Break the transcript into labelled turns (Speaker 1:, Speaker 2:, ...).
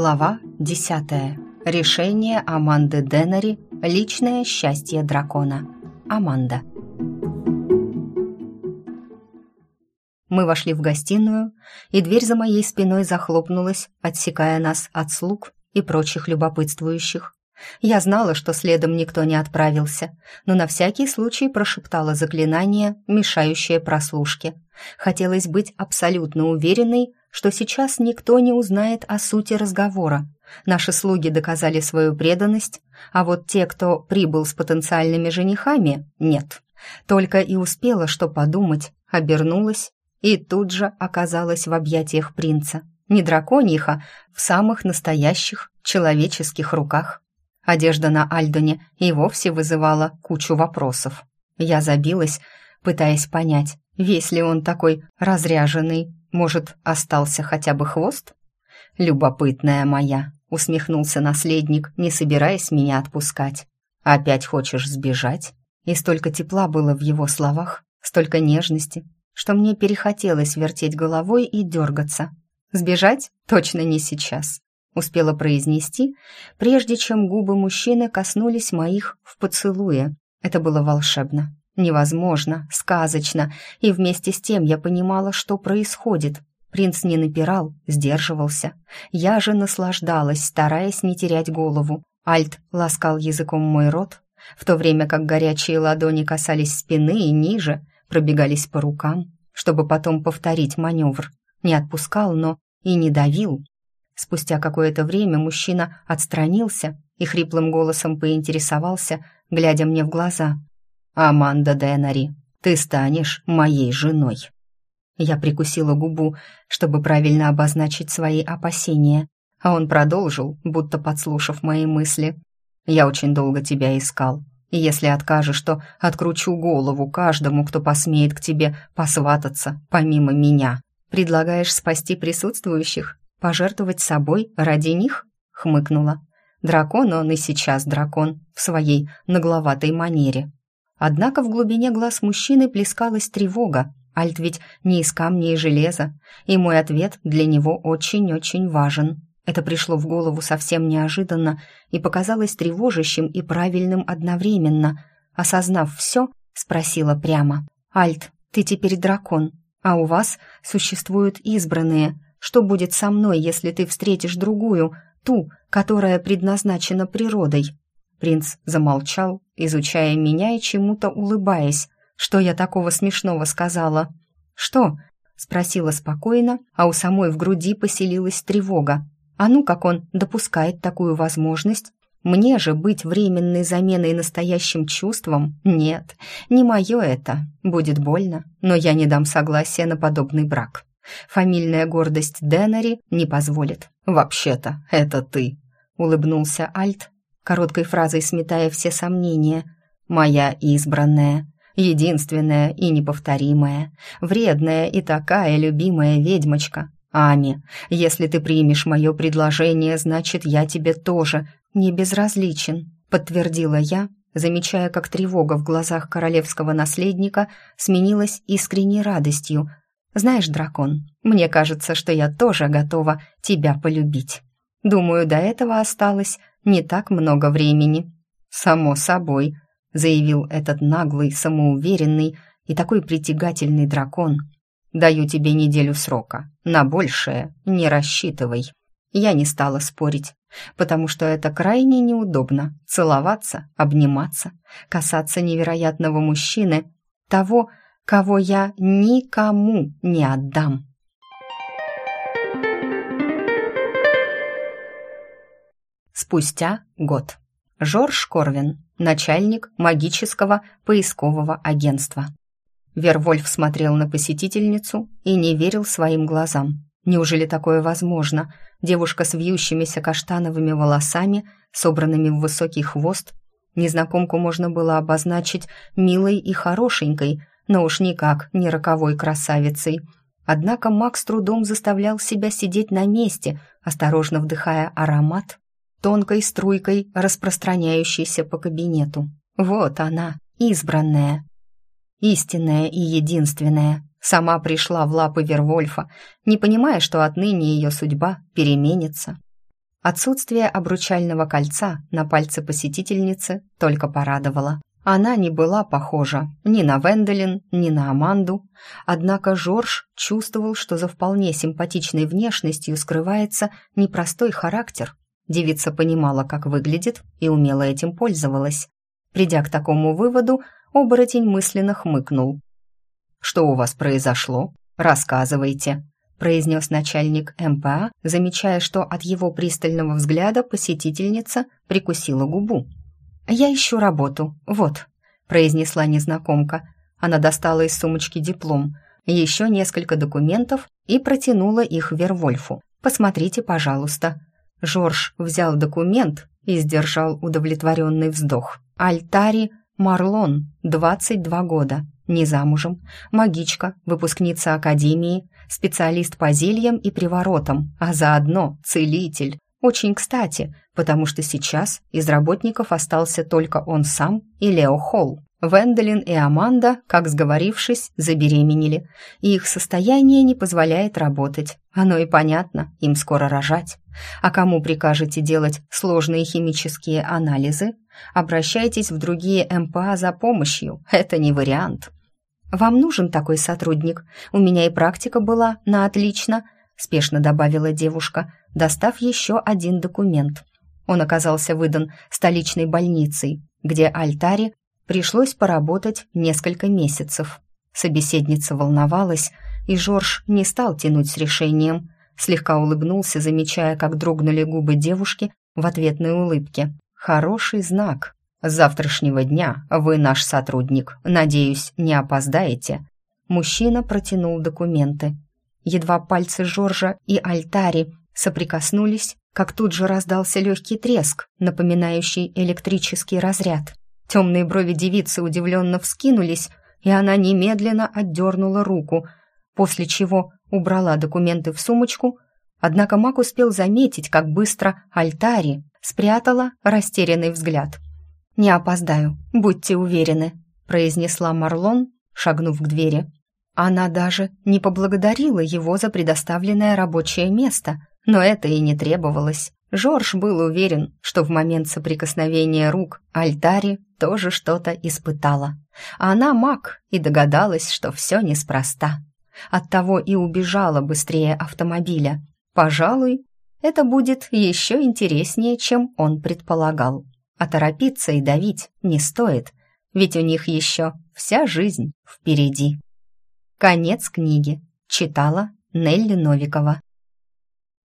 Speaker 1: Глава 10. Решение Аманды Деннери. Личное счастье дракона. Аманда. Мы вошли в гостиную, и дверь за моей спиной захлопнулась, отсекая нас от слуг и прочих любопытствующих. Я знала, что следом никто не отправился, но на всякий случай прошептала заклинание, мешающее прослушке. Хотелось быть абсолютно уверенной, что сейчас никто не узнает о сути разговора. Наши слуги доказали свою преданность, а вот те, кто прибыл с потенциальными женихами, нет. Только и успела что подумать, обернулась и тут же оказалась в объятиях принца. Не драконьиха, в самых настоящих человеческих руках. Одежда на Альдоне и вовсе вызывала кучу вопросов. Я забилась, пытаясь понять, весь ли он такой разряженный, может, остался хотя бы хвост? Любопытная моя, усмехнулся наследник, не собираясь меня отпускать. Опять хочешь сбежать? И столько тепла было в его словах, столько нежности, что мне перехотелось вертеть головой и дергаться. Сбежать точно не сейчас успела произнести, прежде чем губы мужчины коснулись моих в поцелуе. Это было волшебно, невозможно, сказочно, и вместе с тем я понимала, что происходит. Принц не напирал, сдерживался. Я же наслаждалась, стараясь не терять голову. Альт ласкал языком мой рот, в то время как горячие ладони касались спины и ниже, пробегались по рукам, чтобы потом повторить маневр. Не отпускал, но и не давил, Спустя какое-то время мужчина отстранился и хриплым голосом поинтересовался, глядя мне в глаза. «Аманда Денари, ты станешь моей женой». Я прикусила губу, чтобы правильно обозначить свои опасения, а он продолжил, будто подслушав мои мысли. «Я очень долго тебя искал, и если откажешь, то откручу голову каждому, кто посмеет к тебе посвататься, помимо меня. Предлагаешь спасти присутствующих? «Пожертвовать собой ради них?» — хмыкнула. Дракон он и сейчас дракон, в своей нагловатой манере. Однако в глубине глаз мужчины плескалась тревога. Альт ведь не из камня и железа, и мой ответ для него очень-очень важен. Это пришло в голову совсем неожиданно и показалось тревожащим и правильным одновременно. Осознав все, спросила прямо. «Альт, ты теперь дракон, а у вас существуют избранные. Что будет со мной, если ты встретишь другую, ту, которая предназначена природой?» Принц замолчал, изучая меня и чему-то улыбаясь. «Что я такого смешного сказала?» «Что?» — спросила спокойно, а у самой в груди поселилась тревога. «А ну, как он допускает такую возможность?» Мне же быть временной заменой настоящим чувством? Нет, не мое это. Будет больно, но я не дам согласия на подобный брак. Фамильная гордость Деннери не позволит. «Вообще-то, это ты», — улыбнулся Альт, короткой фразой сметая все сомнения. «Моя избранная, единственная и неповторимая, вредная и такая любимая ведьмочка. Ами, если ты примешь мое предложение, значит, я тебе тоже не безразличен», — подтвердила я, замечая, как тревога в глазах королевского наследника сменилась искренней радостью — знаешь, дракон, мне кажется, что я тоже готова тебя полюбить. Думаю, до этого осталось не так много времени. Само собой, заявил этот наглый, самоуверенный и такой притягательный дракон. Даю тебе неделю срока. На большее не рассчитывай. Я не стала спорить, потому что это крайне неудобно целоваться, обниматься, касаться невероятного мужчины, того, кого я никому не отдам. Спустя год. Жорж Корвин, начальник магического поискового агентства. Вервольф смотрел на посетительницу и не верил своим глазам. Неужели такое возможно? Девушка с вьющимися каштановыми волосами, собранными в высокий хвост. Незнакомку можно было обозначить милой и хорошенькой, но уж никак не роковой красавицей. Однако Макс трудом заставлял себя сидеть на месте, осторожно вдыхая аромат, тонкой струйкой, распространяющейся по кабинету. Вот она, избранная, истинная и единственная. Сама пришла в лапы Вервольфа, не понимая, что отныне ее судьба переменится. Отсутствие обручального кольца на пальце посетительницы только порадовало. Она не была похожа ни на Венделин, ни на Аманду, однако Жорж чувствовал, что за вполне симпатичной внешностью скрывается непростой характер. Девица понимала, как выглядит, и умело этим пользовалась. Придя к такому выводу, оборотень мысленно хмыкнул. «Что у вас произошло? Рассказывайте», произнес начальник МПА, замечая, что от его пристального взгляда посетительница прикусила губу. «Я ищу работу, вот», — произнесла незнакомка. Она достала из сумочки диплом, еще несколько документов и протянула их Вервольфу. «Посмотрите, пожалуйста». Жорж взял документ и сдержал удовлетворенный вздох. «Альтари Марлон, 22 года, не замужем, магичка, выпускница академии, специалист по зельям и приворотам, а заодно целитель. Очень кстати, потому что сейчас из работников остался только он сам и Лео Холл. Венделин и Аманда, как сговорившись, забеременели, и их состояние не позволяет работать. Оно и понятно, им скоро рожать. А кому прикажете делать сложные химические анализы? Обращайтесь в другие МПА за помощью, это не вариант. Вам нужен такой сотрудник? У меня и практика была на отлично, спешно добавила девушка, достав еще один документ. Он оказался выдан столичной больницей, где Альтаре пришлось поработать несколько месяцев. Собеседница волновалась, и Жорж не стал тянуть с решением. Слегка улыбнулся, замечая, как дрогнули губы девушки в ответной улыбке. «Хороший знак. С завтрашнего дня вы наш сотрудник. Надеюсь, не опоздаете». Мужчина протянул документы. Едва пальцы Жоржа и Альтари соприкоснулись, как тут же раздался легкий треск, напоминающий электрический разряд. Темные брови девицы удивленно вскинулись, и она немедленно отдернула руку, после чего убрала документы в сумочку, однако маг успел заметить, как быстро Альтари спрятала растерянный взгляд. «Не опоздаю, будьте уверены», — произнесла Марлон, шагнув к двери. Она даже не поблагодарила его за предоставленное рабочее место, но это и не требовалось. Жорж был уверен, что в момент соприкосновения рук Альтари тоже что-то испытала. Она маг и догадалась, что все неспроста. Оттого и убежала быстрее автомобиля. Пожалуй, это будет еще интереснее, чем он предполагал. А торопиться и давить не стоит, ведь у них еще вся жизнь впереди. Конец книги. Читала Нелли Новикова.